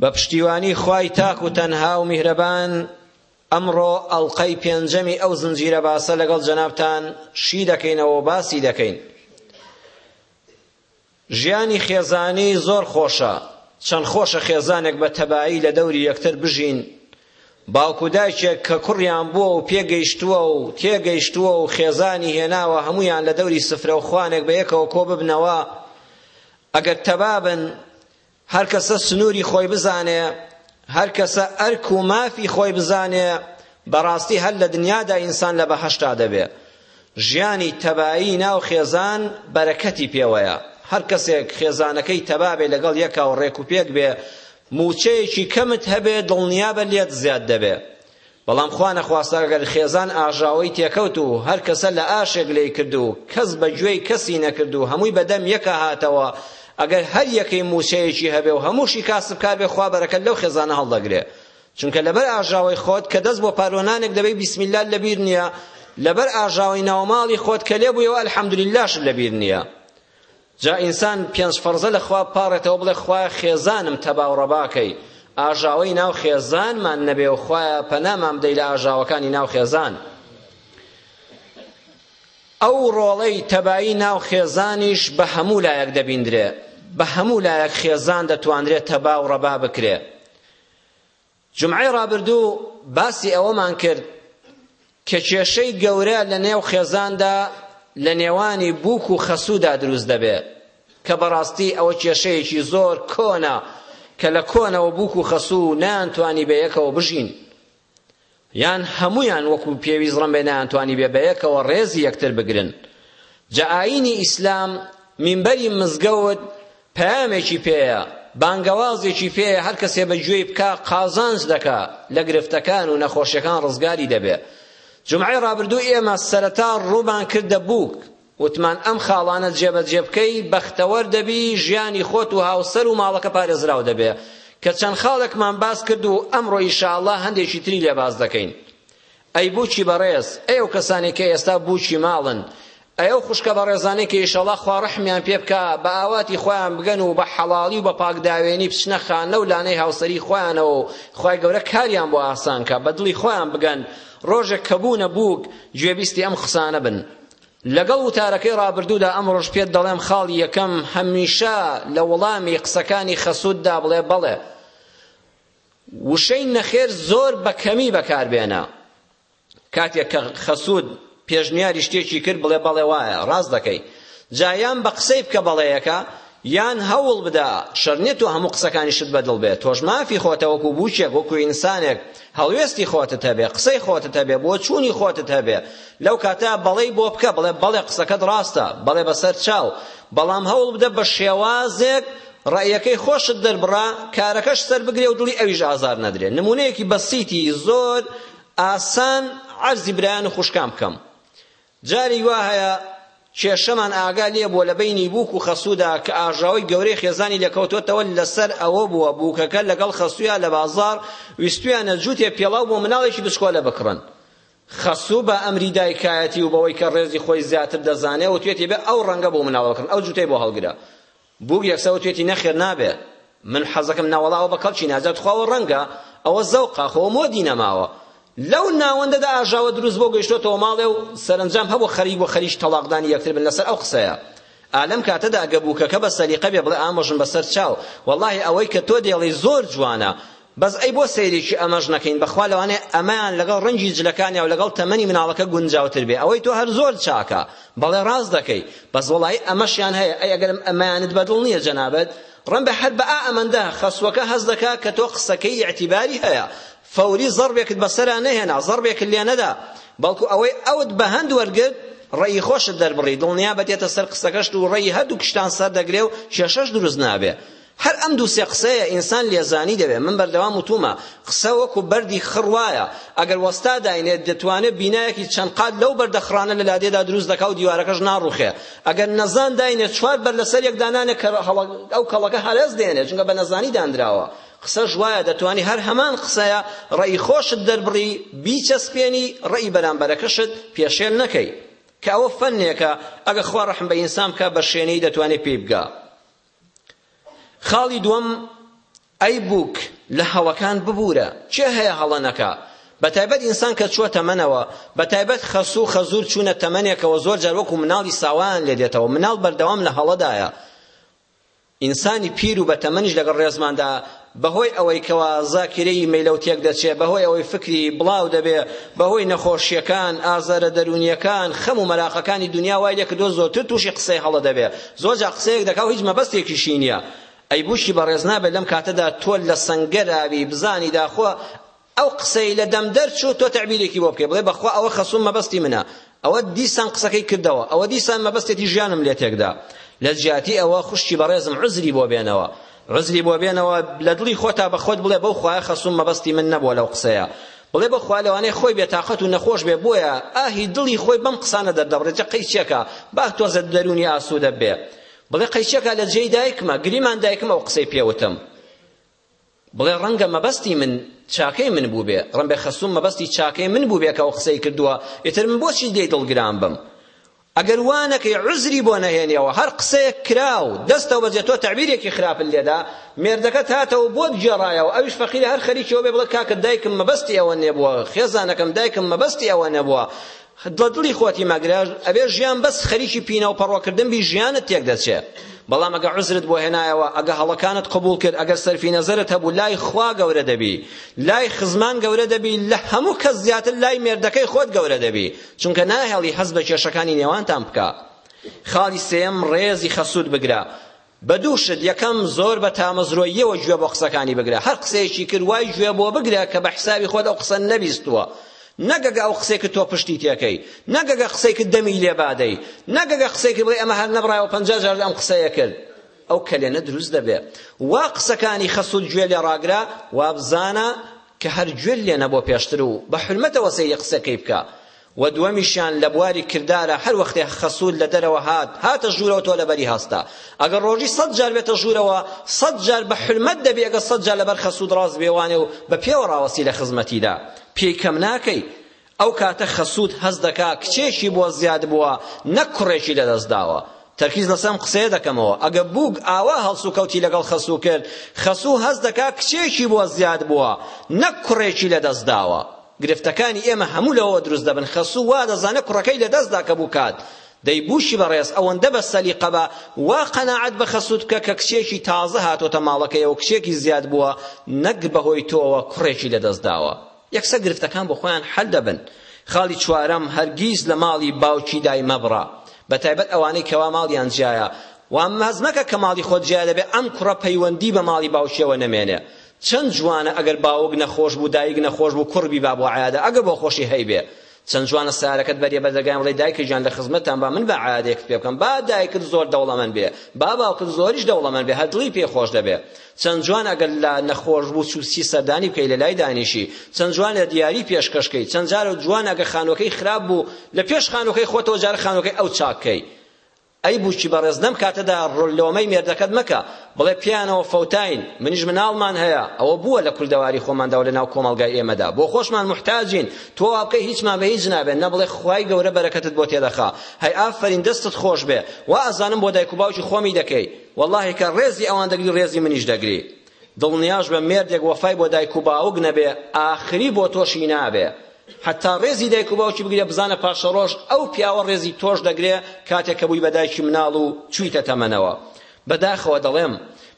بە پشتیوانی خوای تاک و تەنها و میهرەبان ئەمڕۆ ئەڵقەی پێنجەمی ئەو زنجیرە باسە لەگەڵ جەنابتان شی دەکەینەوە و باسی دەکەین ژیانی خێزانی زۆر خۆشە چەند خۆشە خێزانێک بە تەبایی لە دەوری یەکتر بژین باوکو دایکێک کە کوڕیان بووە و پێگەیشتووە و تێگەیشتووە و خێزانی هێناوە هەمویان لە دەوری سفرە و خوانێک بە یەکەوە کۆ ببنەوە ئەگەر تەبابن هەر کەسە سنووری خۆی بزانێ، هەر کەسە ئەرک و مافی خۆی بزانێ، بەڕاستی هەر لە دنیادا ئینسان لە بەهەشتا دەبێ. ژیانی تەبایی ناو خێزان بەرەکەتی پێوەیە. هەر کەسێک خێزانەکەی تەبا بێ لەگەڵ یەکا و ڕێکوپێک بێ، مووچەیەکی کەمت هەبێ دڵنیابە لێت زیاد دەبێ. بەڵام خوا نەخواستە گەر خێزان ئاژاوەی تێکەوت و هەر کەسە لە ئاشێک لێی کرد و کەس بە گوێی کەسی نەکرد و هەمووی بە دەم یەکا هاتەوە ئەگەر هەر یەکەی مووچەیەکی هەبێ و هەمووشی کاسبکار بێ خوا بەرەکەت لەو خێزانە هەڵدەگرێ چونکە لەبەر ئاژاوەی خۆت کە دەست بۆ پارۆنانێک دەبەی بسم الله لەبیر نییە لەبەر ئاژاوەی ناوماڵی خۆت کە لێ بوویەوە الحمدللهش لەبیر نییە جا ئینسان پێنج فەرزە لە خوا بپاڕێتەوە بڵێ خوایە خێزانم تەبا و ڕەبا کەی ئاژاوەی ناو خێزانمان نەبێ و خوایە پەنامان بدەی لە ئاژاوەکانی ناو خێزان ئەو ڕۆڵەی تەبایی ناو خێزانیش بە هەموو لایەک دەبیندرێ بە هەموو لایەک خێزان دەتوانرێت تەبا و ڕەبا بکرێ جومعەی ڕابردوو باسی ئەوەمان کرد کە کێشەی گەورە لە نێو خێزاندا لە نێوانی بووک و خەسوودا دروست دەبێ کە بەڕاستی ئەوە کێشەیەکی زۆر کۆنە کە لە کۆنەوە بووک و خەسوو نانتوانی بە یەکەوە بژین یان هەمویان وەکو پێویست ڕم بێ نانتوانی بێ بە یەکەوە ڕێزی یەکتر بگرن جا ئاینی ئیسلام منبەری مزگەوت پەیامێکی پێیە، بانگەوازێکی پێیە هەر کەسێ بە گوێی بکا قازانج دەکا لە گرفتەکان و نەخۆشیەکان ڕزگاری دەبێ. جومعەی ڕابردوو ئێمە سەرەتا ڕوومان کردە بووک، وتمان ئەم خاڵانە جێبەجێ بکەی بەختەوەر دەبی ژیانی خۆت و هاوسەر و ماڵەکە پارێزراو دەبێ کە چەند خاڵێکمان باس کرد و ئەمڕۆ ئیشاڵڵا هەندێکی تری لێ باس دەکەین. ئەی بووکی بەڕێز ئەی ئەو کەسانەی کە ئێستا بووکی ماڵن ئەی ئەو خوشکە بەڕێزانەی کە ئیشەڵا خوا ڕەحمیان پێ بکا بە ئاواتی خۆیان بگەن و بە حەڵاڵی و بە پاکداوێنی بچنە خانە و لانەی هاوسەری خۆیانەوە و خوای گەورە کاریان بۆ ئاسان کە بە دڵی خۆیان بگەن ڕۆژێک کە بوونە بووک گوێبیستی ئەم قسانە بن لەگەڵ وتارەکەی ڕابردوودا ئەمڕۆژ پێت دەڵێم خاڵی یەکەم هەمیشە لە وەڵامی قسەکانی خەسووددا بڵێ بەڵێ وشەی نەخێر زۆر بە کەمی بەکاربێنە. کاتێک کە خەسوود پێشنیاری شتێکی کرد بڵێ بەڵێ وایە، ڕاست دەکەی. جا یان بە قسەی بکە بەڵێیەکە، یان هەوڵ بدە. شەرت نییە تۆ هەموو قسەکانی شت بە دڵ بێت. تۆش مافی خۆتە وەکوو بووکێک، وەکوو ئینسانێک هەڵوێستی خۆتت هەبێ، قسەی خۆتت هەبێ، بۆچوونی خۆتت هەبێ. لەو کاتە بەڵێی بۆ بکە، بڵێ بەڵێ قسەکەت ڕاستە، بەڵێ بەسەر چاو. بەڵام هەوڵ بدە بە شێوازێک ڕەئیەکەی خۆشت دەربڕا کارەکەش سەربگرێ و دڵی ئەویش ئازار نەدرێ نمونەیەکی بەسیتی زۆر ئاسان عەرزی برایان و خوشکان بکەم جاری وا هەیە کێشەمان ئاگا لێ بووە لە بینی بووک و خەسوودا کە ئاژاوەی گەورەی خێزانی لێکەوتۆتەوە لەسەر ئەوە بووە بووکەکە لەگەڵ خەسوویا لە بازار ویستویانە جووتێ پێڵاو بۆ مناڵێکی بچکۆلە بکڕن خەسوو بە ئەمری دایکایەتی و بەوەی کە ڕێزی خۆی زیاتر دەزانێ و توێتی بێ ئەو ڕەنگە بۆ مناڵەکڕن ئەو جووتەی بۆ هەڵگرە بووک یەکسەر وتویەتی نەخێر نابێ من حەزەکەم ناوەڵا ئەوە بە کەڵکی ناجا تخوا ئەوە ڕەنگە ئەوە زەوقە خۆ مۆدی نەماوە لەو ناوەندەدا ئاژاوە دروست بۆ گەیشتۆتەوە ماڵێ و سەرەنجام هەبوو خەریک و خەریک تەڵاقدانی یەکتر بن لەسەر ئەو قسەیە ئالەم کاتەدا گەبووکەکە بە سەلیقە بێ بڵێ ئامۆژن بەسەر چاو واللهی ئەوەی کە تۆ دێڵی زۆر جوانە بەس ئەی بۆ سەیرێکی ئەمەش نەکەین بەخوا لەوانەیە ئەمەیان لەگەڵ ڕەنگی جلەکانیا و لەگەڵ تەمەنی مناڵەکە گونجاوتر بێ ئەوەی تۆ هەر زۆر چاکە بەڵێ ڕاست دەکەی بەس وەڵایی ئەمەشیان هەیە ئەی ئەگەر ئەمەیانت بەدڵ نییە جەنابت ڕەنبە هەر بە ئا ئەمەندە خەسوەکە هەست دەکا کە تۆ قسەکەی ئیعتیباری هەیە فەوری زەڕبێکت بەسەرا نەهێنا زەڕبێکت لێ نەدا بەڵکو ئەوەی ئەوت بە هەند وەرگرت ڕێی خۆشت دەربڕی دڵنیا بەتێتە سەر قسەکەشت و ڕێی هەردوو کشتان سەر دەگرێ و کێشەش دروست نابێ هەر ئەم دوو سێ قسەیە ئینسان لێزانی دەبێت، من بەردەوام وتوومە قسە وەکو بەردی خڕ وایە، ئەگەر وەستا داینێت دەتوانێت بینایەکی چەند قات لەو بەردە خڕانە لە لادێدا دروست دەکات و دیوارەکەش ناڕووخێ، ئەگەر نەزان داینێت چوار بەرد لەسەر یەک دانانێت کە ئەو کەڵەکە هەرەس دێنێت چونکە بە نەزانی داندراوە، قسەش وایە دەتوانی هەر هەمان قسەیە ڕەئی خۆشت دەربڕی بیچەسپێنی ڕەئی بەرامبەرەکەشت پێشێل نەکەی کە ئەوە فەنێکە ئەگەر خوا ڕەحم بە ئینسان بکات بە شێنەیی دەتوانێت پێی بگات. خاڵی دووەم ئەی بووک لە هەڵەکان ببوورە کێ هەیە هەڵە نەکا بەتایبەت ئینسان کە چووە تەمەنەوە بەتایبەت خەسو و خەزور چوونە تەمەنێکەوە زۆر جار وەکو مناڵی ساوایان لێ دێتەوە مناڵ بەردەوام لە هەڵەدایە ئینسانی پیر و بەتەمەنیش لەگەڵ ڕێزماندا بەهۆی ئەوەی کەوا زاکیرەی مەیلەو تێکدەچێ، بەهۆی ئەوەی فکری بڵاو دەبێ، بەهۆی نەخۆشییەکان، ئازارە دەروونییەکان، خەم و مەراقەکانی دونیا وای لێ کردووە زۆرتر تووشی قسەی هەڵە دەبێ، زۆر جار قسەیەک دەکا و هیچ مەبەستێکیشی نییە. ئەی بووکی بەڕێز نابێ لەم کاتەدا تۆ لە سەنگەراوی بزانی داخۆ ئەو قسەی لە دەم دەرچوو تۆ تەعبیرێکی بۆ بکەی بڵێ بەخوا ئەوە خەسوم مەبەستی منە ئەوە دیسان قسەکەی کردەوە ئەوە دیسان مەبەستێتی ژیانم لێ تێکدا لە جیاتی ئەوە خوشکی بەڕێزم عزری بۆ بێنەوە عزری بۆ بێنەوە لە دڵی خۆتا بە خۆت بڵێ بەو خوایە خەسوم مەبەستی من نەبووە لەو قسەیە بڵێ بە خوا لەوانەیە خۆی بێتاقەت و نەخۆش بێ بۆیە ئاهی دڵی خۆی بەم قسانە دەردەبڕێ جە قەیچێکە با تۆزە دەرونی ئاسوودە بێ بڵێ قەیچێکە لە جێی دایکمە گریمان دایکم ئەو قسەی پێوتم بڵێ ڕەنگە مەبەستی من چاکەی من بووبێ ڕەنبێ خەسوم مەبەستی چاکەی من بووبێ کە ئەو قسەی کردووە ئیتر من بۆچی لێی دڵگران بم ئەگەر وانەکەی عزری بۆ نەهێنیەوە هەر قسەیەک کراو دەستەوە بەجێ تۆ تعبیرێکی خراپت لێدا مێردەکە تاتەوە بۆت گێڕایەوە ئەویش فەقیری هەر خەریکەوە بێ بڵێ کاکە دایکم مەبەستی ئەوە نێبووە خێزانەکەم دایکم مەبەستی ئەوە نەبووە تۆ دڵی خۆتی مەگرە ئەبێ ژیان بەس خەریکی پینە و پەڕۆ کردن بی ژیانت تێک دەچێ بەڵام ئەگە عزرت بۆ هێنایەوە ئەگە هەڵەکانت قبول کرد ئەگەر سەرفی نەزەرت هەبوو لای خوا گەورە دەبی لای خزمان گەورە دەبی لە هەموو کەس زیاتر لای مێردەکەی خۆت گەورە دەبی چونکە ناهێڵی هەز بە کێشەکانی نێوانتان بکە خاڵی سێم ڕێزی خەسوود بگرە بە دوو شت یەکەم زۆر بە تامەزرۆییەوە گوێ بۆ قسەکانی بگرە هەر قسەیەکی کرد وای گوێ بۆ بگرە کە بە حسابی خۆت ئەو قسە نەبیستووە نەگەگە ئەو قسەی کرد تۆ پشتی تێکەی نەگەگە قسەی کرد دەمی لێ بادەی نەگەگە قسەی کرد بڵێ ئەمە هەر نەبڕایەوە پەنجا جار ئەم قسەیە کرد ئەو کەلێنە دروست دەبێ وا قسەکانی خەسوت گوێ لێ ڕاگرە وابزانە کە هەر گوێت لێ نەبۆ پێشتر و بە حورمەتەوە سەیری قسەکەی بکە وە دوەمیشیان لە بواری کردارە هەر وەختێ خەسوول لە دەرەوە هات هاتە ژوورەوە تۆ لەبەری هەستە ئەگەر ڕۆژی سەد جار بێتە ژوورەوە سەد جار بە حورمەت دەبی ئەگەر سەد جار لەبەر خەسوود ڕاست بێوانێ و بە پێوە ڕاوەستی لە خزمەتیدا پێی کەم ناکەی ئەو کاتە خەسووت هەست دەکا کچێکی بۆ زیاد بووە نەک کوڕێکی لەدەست داوە. تەرکیز لەسەر ئەم قسەیە دەکەمەوە. ئەگە بووک ئاوا هەڵسوکەوتی لەگەڵ خەسوو کرد، خەسوو هەست دەکا کچێکی بۆ زیاد بووە نەک کوڕێکی لەدەست داوە. گرفتەکانی ئێمە هەموو لەوەوە دروست دەبن خەسوو وا دەزانێ کوڕەکەی لەدەست دا کە بووک هات. دەی بووکی بەڕێز ئەوەندە بە سەلیقە بە، وا قەناعەت بە خەسووت بکە کە کچێکی تازە هاتۆتە ماڵەکەیەوە کچێکی زیاد بووە نەک بەهۆی تۆوە کوڕێکی لەدەست داوە. یەکسەر گرفتەکان بۆ خۆیان حەل دەبن. خاڵی چوارەم، هەرگیز لە ماڵی باوکی دای مەبڕە، بەتایبەت ئەوانەی کەوا ماڵیان جیایە، وام هەست مەکە کە ماڵی خۆت جیا دەبێت ئەم کوڕە پەیوەندی بە ماڵی باوکیەوە نەمێنێ، چەند جوانە ئەگەر باوک نەخۆش بوو دایک نەخۆش بوو کوڕ بیبا بۆ عیادە ئەگەر بۆ خۆشی هەیبێ، چەند جوانە سارەکەت بەریە بەردەرگایان بڵێ دایکە گیان لە خزمەتتان با من با عادێکت پێ بکەم با دایکت زۆر دەوڵەمەند بێ با باوکت زۆریش دەوڵەمەند بێ هەر دڵی پێ خۆش دەبێ چەند جوان ئەگەر لا نەخۆش بوو چوسی سەردانی بکەی لە لای دانیشی چەند جوان لە دیاری پێشکەشکەی چەند جار جوان ئەگەر خانوەکەی خراپ بوو لە پێش خانوەکەی خۆتەوە جار خانوەکەی ئەو چاککەی ئەی بووکی بەڕێز لەم کاتەدا ڕۆل لۆمەی مێردەکەت مەکە بڵێ پێیانەوە فەوتاین منیش مناڵمان هەیە ئەوە بووە لە کوردەواری خۆماندا و لەناو کۆمەڵگای ئێمەدا بۆ خۆشمان موحتاجین تۆ وا بکەی هیچمان بە هیچ نابێت نە بڵێ خوای گەورە بەرەکەتت بۆ تێدەخا هەی ئافەرین دەستت خۆش بێ وا ئەزانم بۆ دایک و باوکی خۆمی دەکەی وەڵاهی کە ڕێزی ئەوان دەگری ڕێزی منیش دەگری دڵنیاش بە مێردێک وەفای بۆ دایک و باوک نەبێ ئاخری بۆ تۆشی نابێ حتا ڕێزی دایک و باوکی بگرێ بزانە پاشەڕۆژ ئەو پیاوە ڕێزی تۆش دەگرێ کاتێک کە بووی بە دایکی مناڵ و چوویتە تەمەنەوە بەداخەوە دەڵێم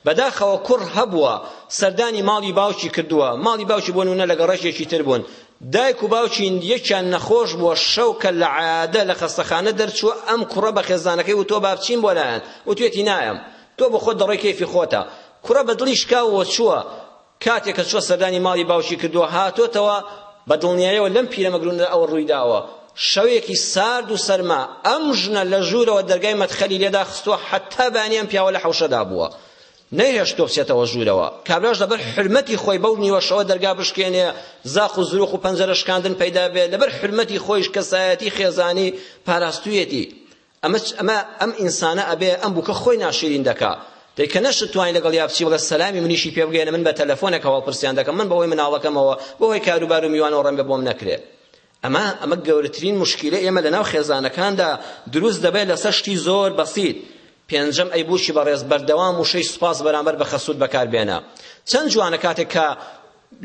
بەداخەوە کوڕ هەبووە سەردانی ماڵی باوکی کردووە ماڵی باوکی بۆ نونە لەگە ڕێژێکی تر بوون دایک و باوکین یەکیان نەخۆش بووە شەو کە لە عادە لە خەستەخانە دەرچووە ئەم کوڕە بە خێزانەکەی و تۆ بابچین بۆ لایەن و توێتی نایەم تۆ بۆ خۆت دەڕۆی کەیفی خۆتە کوڕە بە دڵی شکاوەوە چووە، کاتێ کە چووە سەردانی ماڵی باوکی کردووە، هاتۆتەوە بە دڵنیایەوە لەم پیرە مەگروونەدا ئەوە ڕووی داوە. شەوێکی سارد و سەرما، ئەم ژنە لە ژوورەوە دەرگای مەدخەلی لێ داخستووە، حەتتا بەیانی ئەم پیاوە لە حەوشەدا بووە. نەیهێشتووە بچێتەوە ژوورەوە. کابراش لەبەر حورمەتی خۆی بەو نیوە شەوە دەرگا بشکێنێ، زاق و زروق و پەنجەرە شکاندن پەیدا بێ، لەبەر حورمەتی خۆیش کەسایەتی خێزانی پاراستوویەتی. ئەمە ئەمە ئەم ئینسانە ئەبێ ئەم بووکە خۆی ناشیرین دەکا دەی کە نەشتوانی لەگەڵ یا بچی بڵێ سەلامی منیشی پێ بگەێنە من بە تەلەفۆنەکە هەڵپرسیان دەکەم من بەوەی مناڵەکەمەوە بەهۆی کاروبار و میوانەوە ڕەنگە بۆم نەکرێ ئەمە ئەمە گەورەترین مشکلە ئێمە لەناو خێزانەکاندا دروست دەبێت لەسەر شتی زۆر بەسیت پێنجەم ئەی بوشی بەڕێز بەردەوام وشەی سوپاس بەرامبەر بە خەسوود بەکاربێنە چەند جوانە کاتێک کە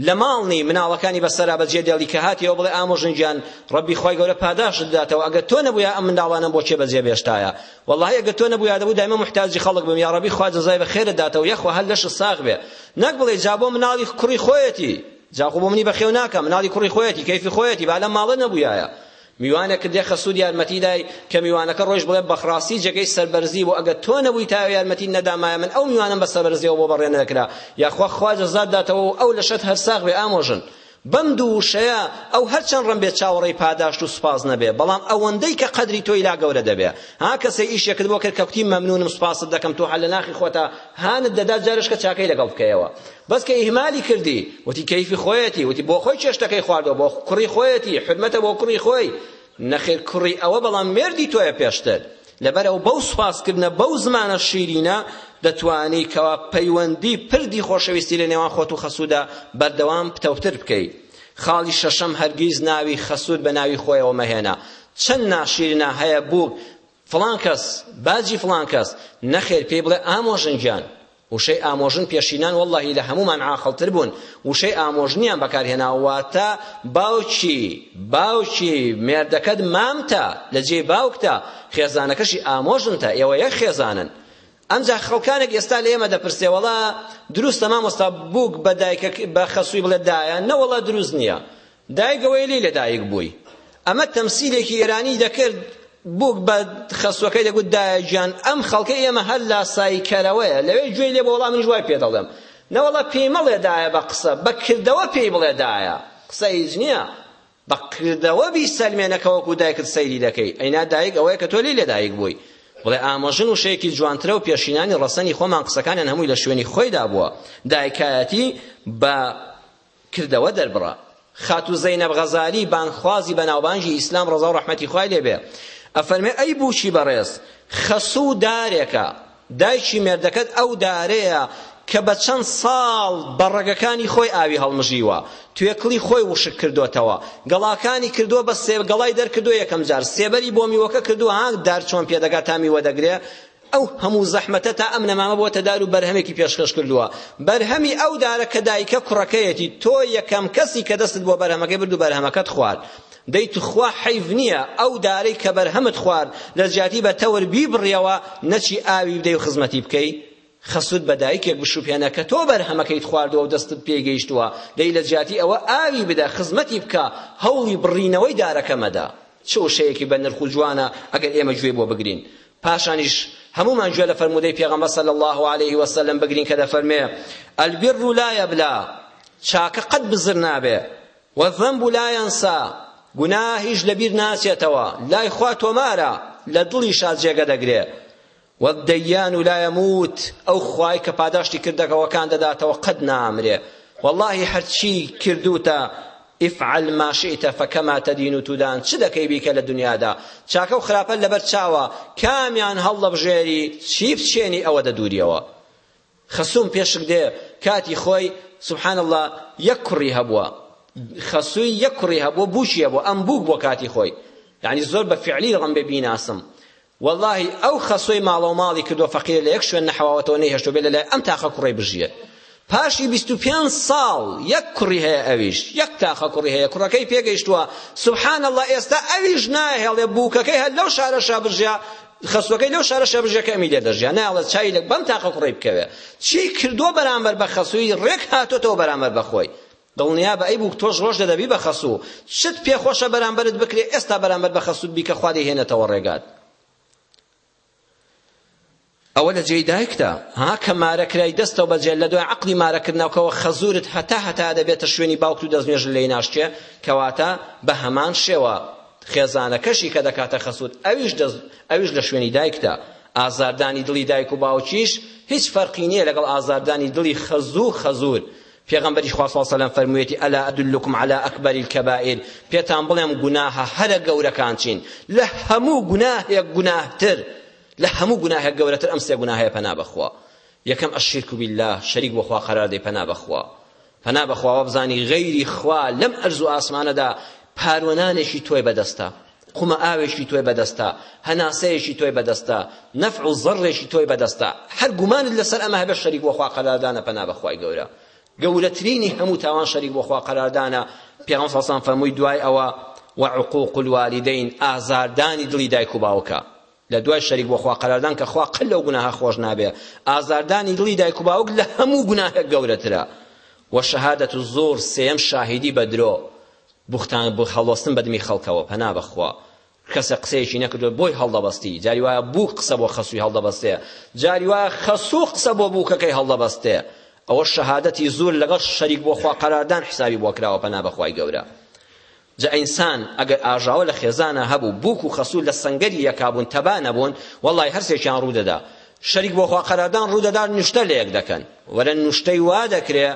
لە ماڵ نی مناڵەکانی بەسەرا بەجێ دێڵی کە هاتی ئەو بڵێ ئامۆژن گیان ڕەبی خوای گەورە پاداشت بداتەوە ئەگەر تۆ نەبوویا ئەم منداڵانەم بۆ کێ بەجێ بێشتایە وەڵاهی ئەگەر تۆ نەبوویا دەبوو دایمە محتاجی خەڵک بم یا ڕەبی خوا جەزای بە خێرت داتەوە یەخوا هەر لەشت ساغ بێ نەک بڵێ جا بۆ مناڵی کوڕی خۆیەتی جاخۆ بۆ منی بەخێو ناکە مناڵی کوڕی خۆیەتی کەیفی خۆیەتی با لەم ماڵە نەبوویایە میوانێکت لێ خەسوود یارمەتی دای کە میوانەکە ڕۆیش بڵێ بەخڕاستی جێگەی سەربەرزی بوو ئەگەر تۆ نەبوویتایە یارمەتیت نەدامایە من ئەو میوانەم بە سەربەرزیەوە بۆ بەڕێ نەدەکرا یاخوا خوا جەزات داتەوە و ئەو لەشت هەر ساغ بێ ئامۆژن بەم دوو وشەیە ئەو هەر چەند ڕەم بێ چاوەڕێی پاداشت و سوپاس نەبێ بەڵام ئەوەندەی کە قەدری تۆی لا گەورە دەبێ ها کەسێ ئیشێکت بۆ کرد کە کوتی مەمنونم سوپاست دەکەم تۆ هەر لە ناخی خۆتا هانت دەدا جارێش کە چاکەی لەگەڵ بکەیەوە بەس کە ئیهمالی کردی وتی کەیفی خۆیەتی وتی بۆ خۆی چێشتەکەی خواردەوە بۆ کوڕی خۆیەتی حرمەتە بۆ کوڕی خۆی نەخێر کوڕی ئەوە بەڵام مێردی تۆیە پێشتر لەبەرەوە بەو سوپاسکردنە بەو زمانە شیرینە دەتوانی کەوا پەیوەندی پردی خۆشەویستی لە نێوان خۆت و خەسوودا بەردەوام پتەوتر بکەی خاڵی شەشەم هەرگیز ناوی خەسوود بە ناوی خۆیەوە مەهێنە چەند ناشیرنە هەیە بووک فڵان کەس باجی فڵان کەس، نەخێر پێی بڵێ ئامۆژن گیان، وشەی ئامۆژن پێشینان وەڵڵاهی لە هەموومان عاقڵتر بوون وشەی ئامۆژنیان بەکار هێناوە واتە باوکی باوکی مێردەکەت مامتە لە جێی باوکتە خێزانەکەشی ئامۆژنتە ئێوە یەک خێزانن ئەمجا خەڵکانێک ئێستا لە ئێمە دەپرسێ وەڵا دروستە مامۆستا بووک بە دایکە بە خەسووی بڵێ دایە نەوەڵا دروست نییە دایک ئەوەی لێی لەدایک بووی. ئەمە تەمسیلێکی ئێرانی دەکرد، بووک بە خەسوەکەی دەگوت دایە گیان ئەم خەڵکەی ئێمە هەر لاسایی کەرەوەیە، لەوێ گوێی لێ بوو وەڵا منیش وای پێ دەڵێم. نەوەڵا پێی مەڵێ دایە بە قسە، بە کردەوە پێی بڵێ دایە. قسە هیچ نییە. بە کردەوە بیسەلمێنە کە وەکوو دایکت سەیری دەکەی. ئەینا دایک ئەوەیە کە تۆ لێی لەدایک بووی. بڵێ ئامۆژن وشەیەکی جوانترە و پێشینانی ڕەسەنی خۆمان قسەکانیان هەمووی لە شوێنی خۆیدا بووە. دایکایەتی بە کردەوە دەربڕا. خاتوو زەینەب غەزالی بانگخوازی بەناوبانگی ئیسلام ڕەزاو ڕەحمەتی خوای لێ بێ ئەفەرمێ ئەی بووکی بەڕێز خەسوو دارێکە دایکی مێردەکەت ئەو دارەیە کە بە چەند ساڵ بە ڕەگەکانی خۆی ئاوی هەڵمژیوە توێکڵی خۆی وشک کردۆتەوە گەڵاکانی کردووە بە سێ گەڵای دەرکردووە یەکەم جار سێبەری بۆ میوەکە کردووە ها دار چۆن پێدەگا تا میوە دەگرێ ئەو هەموو زەحمەتە تا ئەم نەمامە بۆتە دار و بەرهەمێکی پێشکەش کردووە بەرهەمی ئەو دارە کە دایکە کوڕەکەیەتی تۆ یەکەم کەسی کە دەستت بۆ بەرهەمەکەی برد و بەرهەمەکەت خوارد دەی تخوا حیف نییە ئەو دارەی کە بەرهەمت خوارد لە جیاتی بە تەور بیبڕیەوە نەچی ئاوی بدەی و خزمەتی بکەی خەسوت بە دایکێک بشوپێنە کە تۆ بەرهەمەکەیت خواردووە و دەستت پێی گەیشتووە دەی لە جیاتی ئەوە ئاوی بدە خزمەتی بکە هەوڵی بڕینەوەی دارەکە مەدە چ وشەیەکی بە نرخ و جوانە ئەگەر ئێمە گوێ بۆ بگرین پاشانیش هەموومان گوێ لە فەرموودەی پێغەمبەر صلی اللە علیه وسلم بگرین کە دەفەرمێ البر لا یبلا چاکە قەت بزر نابێ والذنب لا ينسى گوناهیش لەبیر ناچێتەوە لای خوا تۆمارە لە دڵی شاد جێگە دەگرێ والدیان لا يموت ئەو خوای کە پاداشتی کردەکەوەکان دەداتەوە قەت نامرێ واللهی هەرچی کردوتە افعل ما شئت فکما تدین تدان چ دەکەی بیکە لە دنیادا چاکە و خراپە لەبەر چاوە کامیان هەڵدەبژێری چی بچێنی ئەوە دەدوریەوە خەسووم پێشک دێ کاتی خۆی سبحان الله یەک کوڕی هەبووە خەسووی یەک کوڕی هەبووە بووکی هەبووە ئەم بووک بۆ کاتی خۆی یعنی زۆر بە فعلی دەڵم بێ بیناسم وەڵاهی ئەو خەسۆی ماڵەو ماڵی کردوە فەقیر لە یەک شوێن نەحەواوەتەوە نەیهێشتوە بێ لەلای ئەم تاقە کوڕەی بژیێت پاشی بیست و پێنج ساڵ یەک کوڕی هەیە ئەویش یەک تاقە کوڕی هەیە کوڕەکەی پێگەیشتووە سبحان الله ئێستا ئەویش ناهێڵێ بووکەکەی هەر لەو شارە شابژیا خەسوەکەی لەو شارە شابژەکە ئەمی لێ دەژیا ناڵە چای لە بەم تاقە کوڕی بکەوێ چی کردووە بەرامبەر بە خەسووی ڕێک هاتۆتەوە بەرامبەر بەخۆی دڵنیابە ئەی بووک تۆش ڕۆژ دەدەبی بە خەسوو و چت پێ خۆشە بەرامبەرت بکرێ ئێستا بەرامبەر بە خەسووت بیکە خوا دەیهێنێتەوە ڕێگات ئەوە لە جێی دایکتە ها کە مارە کرای دەستەوە بەجێ لە دوای عقلی مارەکردنەوەکەوە خەزورت هەتا هەتا دەبێتە شوێنی باوکت و دەستنوێژ لێی ناشتێ کەواتە بە هەمان شێوە خێزانەکەشی کە دەکاتە خەسوت ئەویش دەست ئەویش لە شوێنی دایکتە ئازاردانی دڵی دایک و باوکیش هیچ فەرقی نییە لەگەڵ ئازاردانی دڵی خەزوو خەزور پێغەمبەریش خوا صلی سەلام فەرموویەتی ئەلا ئەدلکم علی ئەکبر الکبائر پێتان بڵێم گوناهە هەرە گەورەکان چین لە هەموو گوناهێک گوناهتر لە هەموو گوناهێک گەورەتر ئەم سێ گوناهەیە پەنا بەخوا یەکەم الشرک بالله شەریک بۆ خوا قەرار دەی پەنا بەخوا پەنا بەخواوە بزانی غەیری خوا لەم ئەرز و ئاسمانەدا پارۆنانێکی تۆی بەدەستە قومە ئاوێکی تۆی بەدەستە هەناسەیەکی تۆی بەدەستە نەفع و زەڕێکی تۆی بەدەستە هەر گومانت لەسەر ئەمە هەبێ شەریک بۆ خوا قەراردانە پەنا بەخوای گەورە گەورەترینی هەموو تاوان شەریک بۆ خوا قەراردانە پێغەمبەر صلی الله فەرمووی دوای ئەوە وعقوق الوالدین ئازاردانی دڵی دایک و باوکە لە دوای شەریک بۆ خوا قەراردان کە خوا قەل لەو گوناهە خۆش نابێ ئازاردانی دڵی دایک و باوک لە هەموو گوناهێک گەورەترە و شەهادەت زۆر سێم شاهیدی بەدرۆ بوختان بوخ هەڵبەستن بە دمی خەڵکەوە پەنا بەخوا کەسە قسەیەکی نەکردوە بۆی هەڵدەبەستی جاری وایە بوک قسە بۆ خەسوی هەڵدەبەستێ جاری وایە خەسو قسە بۆ بوکەکەی هەڵدەبەستێ ئەوە شەهادەتی زور لەگەڵ شەریک بۆ خوا قەراردان حسابی بۆ کراوە پەنا بەخوای گەورە جا ئینسان ئەگەر ئاژاوە لە خێزانە هەبوو بوک و خەسوو لە سنگەری یەکابوون تەبا نەبوون وەڵی هەرسێکیان ڕوو دەدا شەریک بۆ خوا قەراردان ڕوو دەدا نوشتە لە یەک دەکەن وەرە نوشتەی وا دەکرێ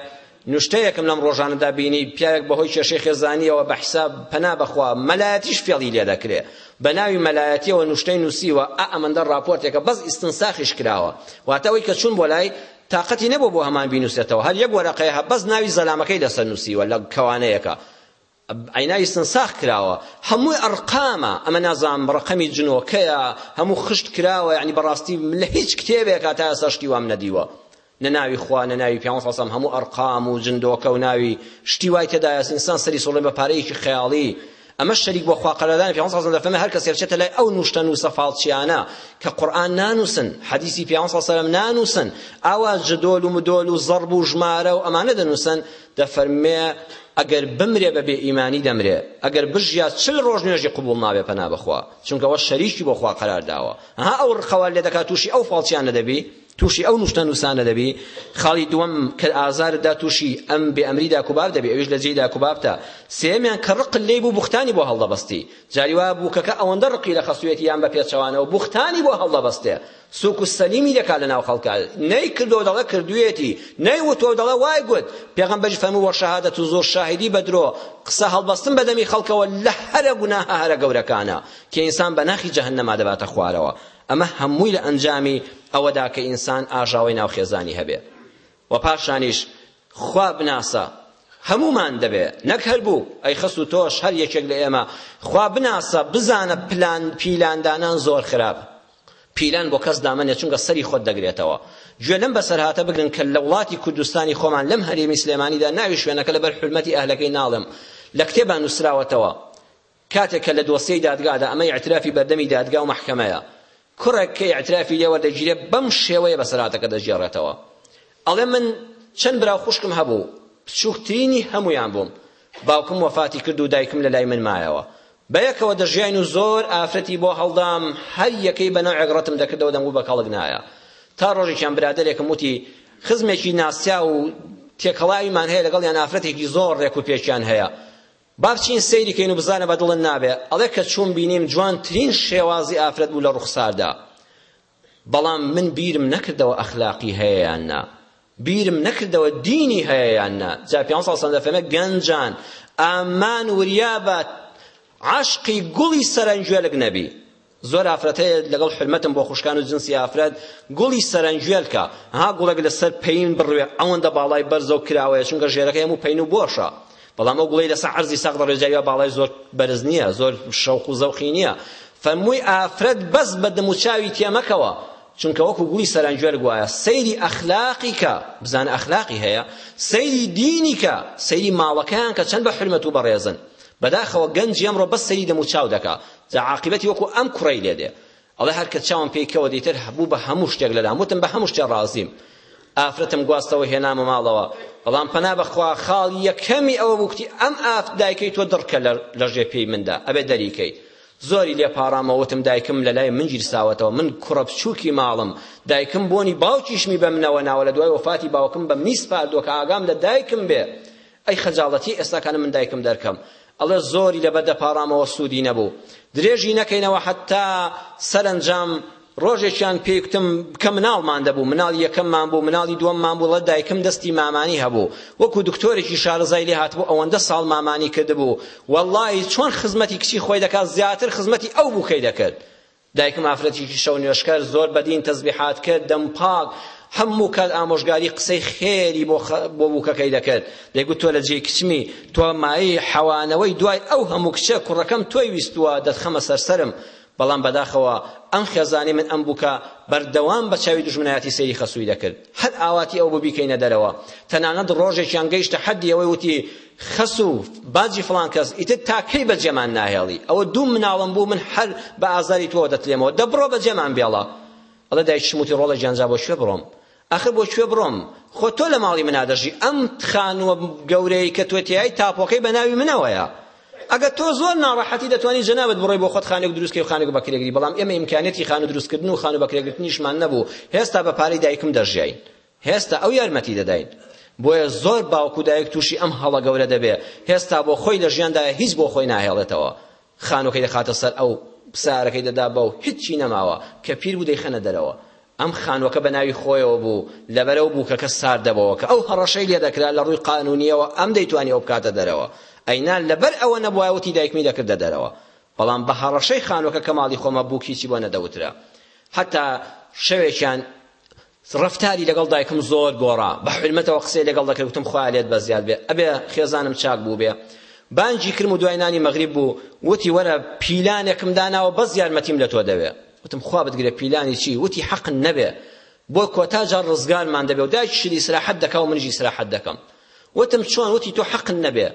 نوشتەیەکم لەم ڕۆژانەدا بینی پیاوێک بەهۆی کێشەی خێزانییەوە بە حیساب پەنا بەخوا مەلایەتیش فێڵی لێ دەکرێ بە ناوی مەلایەتیەوە نوشتەی نووسیوە ئا ئەمەندە ڕاپۆرتێکە بەس ئیستنساخیش کراوە واتە ئەوەی کە چوون بۆ لای تاقەتی نەبوو بۆ هەمان بینوسێتەوە هەر یەک وەرەقەیە بەس ناوی زەلامەکەی لەسەر نووسیوە لە کەوانەیەکە عینایستن ساخ کراوە هەمووی ئەڕقامە ئەمە نازانم ڕەقەمی جنۆکەیە هەموو خشت کراوە یانی بەڕاستی من لە هیچ کتێبێکا تا ئێستا شتی وام نەدیوە نە ناوی خوا نە ناوی پیاوە سەسەم هەموو ئەڕقام و جندۆکە و ناوی شتی وای تێدایە ئینسان سەری سوڵێ بە پارەیەکی خەیاڵی ئەمە شەریک بۆ خوا قەرەدان پیاوە سەسەم دەفەمە هەر کەسێک چێتە لای ئەو نوشتە نووسە فاڵچیانە کە قورئان نانووسن حەدیسی پیاوە سەسەم نانووسن ئاوا جدۆل و مدۆل و زەڕب و ژمارە و ئەمانە دەنووسن دەفەرموێ، ئەگەر بمرێ بە بێ ئیمانی دەمرێ، ئەگەر بژیا چل ڕۆژ نوێژی قبوڵ نابێ پەنا بەخوا، چونکە ئەوە شەریکی بۆ خوا قەرار داوە، ئەها ئەو ڕقەوە لێدەکا تووشی ئەو فاڵچیانە دەبی، تووشی ئەو نووشتە نووسانە دەبی، خاڵی دووەم کە ئازارت دا تووشی ئەم بێ ئەمری داک و باب دەبی ئەویش لە جێی داک و بابتە، سێیەمیان کە ڕقت لێی بوو بوختانی بۆ هەڵدەبەستی، جاری وایە بووکەکە ئەوەندە ڕقی لە خەسوویەتی یان بە پێچەوانەوە بوختانی بۆ هەڵدەبەستێ، سوک و سەلیمی دەکات لەناو خەڵکا نەی کردو دەڵێ کردویەتی نەی وتو دەڵێ وای گوت پێغەمبەری فەرموو وەشەهادەت و زۆر شاهدی بەدرۆ قسە هەڵبەستن بەدەمی خەڵکەوە لە هەرە گوناهە هەرە گەورەکانە کە ئینسان بە ناخی جەهەنەما دەباتە خوارەوە ئەمە هەمووی لە ئەنجامی ئەوەدا کە ئینسان ئاژاوەی ناو خێزانی هەبێ و پاشانیش خوا بناسە هەمومان دەبێ نەک هەر بوو ئەی خەس و تۆش هەر یەکێک لە ئێمە خوا بناسە بزانە پلان پیلاندانان زۆر خراپ پیلان بۆ کەس دامەنێ چونکە سەری خۆت دەگرێتەوە گوێ لەم بەسەرهاتە بگرن کە لە وڵاتی کوردستانی خۆمان لەم هەرێمی سلێمانیدا ناوی شوێنەکە لەبەر حورمەتی ئەهلەکەی ناڵێم لە کتێبا نووسراوەتەوە کاتێک کە لە دۆسیەی دادگادا ئەمە ئیعترافی بەردەمی دادگا و مەحکەمەیە کوڕێک کە ئیعترافی لێوەردەگیرێ بەم شێوەیە بەسەرهاتەکە دەگێڕێتەوە ئەڵێ من چەند برا و خوشکم هەبوو بچووکترینی هەموویان بووم باوکم وەفاتی کرد و دایکم لە لای من مایەوە بەیەکەوە دەژیاین و زۆر ئافرەتی بۆ هەڵدام هەر یەکەی بە نەوعێک ڕەتم دەکردەوە دەمگوو بە کەڵک نایە تا ڕۆژێکیان برادەرێکم وتی خزمێکی ناسیا و تێکەڵاویمان هەیە لەگەڵ یان ئافرەتێکی زۆر ڕێک و پێکیان هەیە با بچین سەیری کەین و بزانە بە دڵن نابێ ئەڵێ کە چوون بینیم جوانترین شێوازی ئافرەت بوو لە ڕوخساردا بەڵام من بیرم نەکردەوە ئەخلاقی هەیە یان نا بیرم نەکردەوە دینی هەیە یان نا جا پێ ساڵ سەندە فەمە گەنجان ئامان وریابات عاشقی گوڵی سەرەنجوێلک نەبی زۆر ئافرەتەیە لەگەڵ حرمەتم بۆ خوشکان و جنسی ئافرەت گوڵی سەرەنجوێلکە ها گوڵێک لەسەر پین بڕوێ ئەوەندە باڵای بەرزە و کراوەیە چونکە ژێرەکە هەموو پین و بۆشە بەڵام ئەو گوڵەی لەسەر عەرزی ساغ دەڕوێت جاویا باڵای زۆر بەرز نییە زۆر شەوق و زەوقی نییە فەرمووی ئافرەت بەس بە دم و چاوی تێمەکەوە چونکە وەکو گوڵی سەرانجوێر گوایە سەیری ئەخلاقی کە بزانە ئەخلاقی هەیە سەیری دینی کە سەیری ماڵەکەیان کە چەند بە حرمەت و بەڕێزن بەداخەوە گەنجی ئەمڕۆ بەس سەیری دەموچاو دەکا جا عاقبەتی وەکو ئەم کوڕەی لێ دێ ئەڵێ هەر کە چاوم پێی کەوت ئیتر بوو بە هەموو شتێک لەلام وتم بە هەموو شتێ ڕازیم ئافرەتم گواستەوە هێنامە ماڵەوە بەڵام پەنا بەخوا خاڵ یەکەمی ئەوە بوو کتی ئەم ئافت دایکەی تۆ دڕکە لە ژێ پێی مندا ئەبێ دەریکەی زۆری لێ پاڕامەوە وتم دایکم لە لای من گیرساوەتەوە من کوڕە بچووکی ماڵم دایکم بۆنی باوکیشمی بە منەوە ناوە لە دوای وەفاتی باوکم بە منی سپاردووە کە ئاگام لە دایکم بێ ئەی خەجاڵەتی ئێستاکانم من دایکم دەرکەم ئەڵێ زۆری لەبەر دەپاڕامەوە سوودی نەبوو درێژی نەکەینەوە حتا سەرەنجام ڕۆژێکیان پێکتم کە مناڵمان دەبوو مناڵ یەکەممان بوو مناڵی دووەممان بوو ڵە دایکم دەستی مامانی هەبوو وەکو دکتۆرێکی شارەزای لێ هاتبوو ئەوەندە ساڵ مامانی کردبوو واللهی چۆن خزمەتی کچی خۆی دەکات زیاتر خزمەتی ئەو بووکەی دەکرد دایکم ئافرەتیکی شەو نوێشکەر زۆر بەدین تەزبیحات کرد دەم پاک هەموو کات ئامۆژگاری قسەی خێری بۆ بۆ بووکەکەی دەکرد دەیگوت تۆ لە جێی کچمی تۆ مایی حەوانەوەی دوای ئەو هەموو کچە کوڕەکەم تۆی ویستووە دەتخەمە سەرسەرم بەڵام بەداخەوە ئەم خێزانی من ئەم بووکە بەردەوام بە چاوی دژمنایەتی سەیری خەسووی دەکرد هەر ئاواتی ئەو بوو بیکەینە دەرەوە تەنانەت ڕۆژێکیان گەیشتە حەدی ئەوەی وتی خەسوو و باجی فڵان کەس ئیتر تا کەی بەجێمان ناهێڵی ئەوە دوو مناڵم بوو من هەر بە ئازاری تۆوە دەتلێمەوە دە بڕۆ بەجێمان بێڵە ئەڵێ دایکیشم وتی ڕۆڵە گیان جا بۆ کوێ بڕۆم ئەخر بۆ کوێ بڕۆم خۆ تۆ لە ماڵی منا دەژی ئەم خانووە گەورەی کە تۆ تیایی تاپۆکەی بە ناوی منەوەیە ئەگە تۆ زۆر ناڕەحەتی دەتوانی جەنابت بڕۆی بۆ خۆت خانێک دروستکەی و خانێک بەکرێگری بەڵام ئێمە ئیمکانیەتی خانوو دروستکردن و خانوو بەکرێگرتنیشمان نەبوو هێستا بە پارەی دایکم دەژیاین هێستا ئەو یارمەتی دەداین بۆیە زۆر باوک و دایک تووشی ئەم هەڵە گەورە دەبێ هێستا بۆ خۆی لە ژیاندایە هیچ بۆ خۆی ناهێڵێتەوە خانووەکەی دەخاتە سەر ئەو سارەکەی دەدا بەو هیچی نەماوە کە پیر بوو دەیخەنە دەرەوە ئەم خانووەکە بە ناوی خۆیەوە بوو لەبەرەو بوو کە کەس سار دەبەوە کە ئەو هەڕەشەی لێ دەکرا لە ڕووی قانونیەوە ئەم دەیتوانی ئەو بکاتە دەرەوە ئەینا لەبەر ئەوە نەبووە وتی دایکمی دەکردە دەرەوە بەڵام بە هەڕەشەی خانووەکە کە ماڵی خۆمە بوو کیچی بۆ نەدەوترا حتا شەوێکیان ڕەفتاری لەگەڵ دایکم زۆر گۆڕا بە حورمەتەوە قسەی لەگەڵ دەکرد گوتم خوا لێت بەزیاد بێ ئەبێ خێزانم چاک بوو بێ بانگی کرم و دوای نانی مەغریب بوو وتی وەرە پیلانێکم داناوە بەس یارمەتیم لە تۆ دەوێ وتم خوا بتگرێ پیلانی چی وتی حەق نەبێ بۆ کۆتا جار ڕزگارمان دەبێ و دایکیشی ئیسراحەت دەکا و منیش ئیسراحەت دەکەم وتم چۆن وتی تۆ حەق نەبێ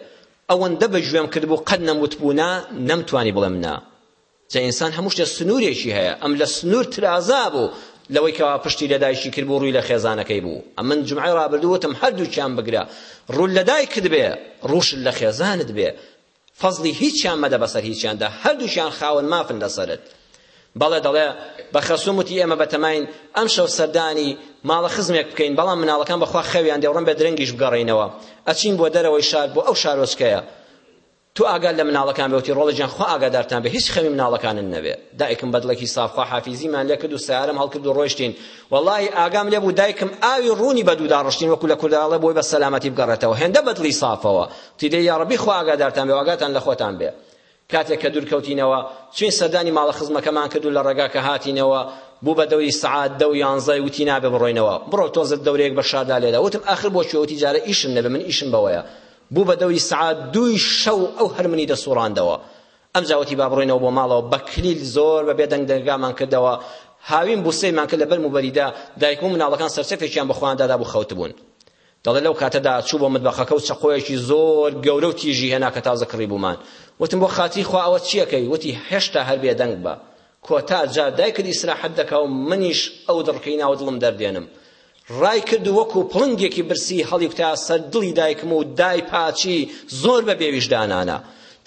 ئەوەندە بە گوێم کردبوو قەت نەموتبوو نا نەمتوانی بڵێم نا جا ئینسان هەموو شتێ سنوورێکی هەیە ئەم لە سنوور ترازا بوو لەوەی کەوا پشتی لە دایکی کرد بوو ڕووی لە خێزانەکەی بوو ئەمن جمعی ڕابردوو وتم هەردووکیان بگرە ڕوو لە دایکت بێ ڕووشت لە خێزانت بێ فەزلی هیچیان مەدە بەسەر هیچیاندا هەردووکیان خاون مافن لەسەرت بەڵێ دەڵێ بە خەسوم وتی ئێمە بەتەماین ئەم شەو سەردانی ماڵە خزمێک بکەین بەڵام مناڵەکان بەخوا خەویان دێوڕم بێ درەنگیش بگەڕینەوە ئەچین بۆ دەرەوەی شار بۆ ئەو شارۆچکەیە تۆ ئاگات لە مناڵەکان بێ وتی ڕۆڵەجیان خوا ئاگادارتان بێ هیچ خەمی مناڵەکانن نەبێ دایکم بەدڵێکی ساف خوا حافیزیمان لێ کرد و سیارەم هەڵکرد و ڕۆیشتین وەڵی ئاگام لێ بوو دایکم ئاوی ڕوونی بە دوودا ڕشتین وەکو لە کورداڵێ بۆی بە سەلامەتی بگەڕێتەوە هێندە بەدڵی سافەوە تی دەی یاڕەبی خوا ئاگادارتان بێ و ئاگاتان لە خۆتان بێ کاتێک کە دوورکەوتینەوە چین سەردانی ماڵە خزمەکەمان کرد و لە ڕێگا کە هاتینەوە بوو بە دەوری سعات دە و یانزەی وتی نابێ بڕۆینەوە بڕۆ تۆزت دەورەیەک بە شاردا لێدا وتم ئاخر بۆ کوێوتی جارە ئیشم نەبێ من ئیشم بەوەیە بوو بە دەوری سەعات دووی شەو ئەو هەر منی دەسوڕاندەوە ئەمجا وتی با بڕۆینەوە بۆ ماڵەوە بە کلیل زۆر بە بێدەنگ دەرگامان کردەوە هاوین بوسەیمان کرد لە بەرم و بەریدا دایکم و مناڵەکان سەرچەفێکیان بە خۆیان دادابوو خەوتبوون دەڵێ لەو کاتەدا چوو بۆ مدبەخەکە و چەقۆیەکی زۆر گەورە و تیژی هێنا کە تازە کڕی بوومان وتم بۆ خاتری خوا ئەوە چیەکەی وتی هێشتا هەر بێدەنگ بە کۆتا جار دایکت ئیسراحەت دەکا و منیش ئەو دڕکەی ناو دڵم دەردێنم. ڕای کرد و وەکوو پڵنگێکی برسی هەڵیکوتایە سەر دڵی دایکم و دای پاچی زۆر بە بێویژدانانە.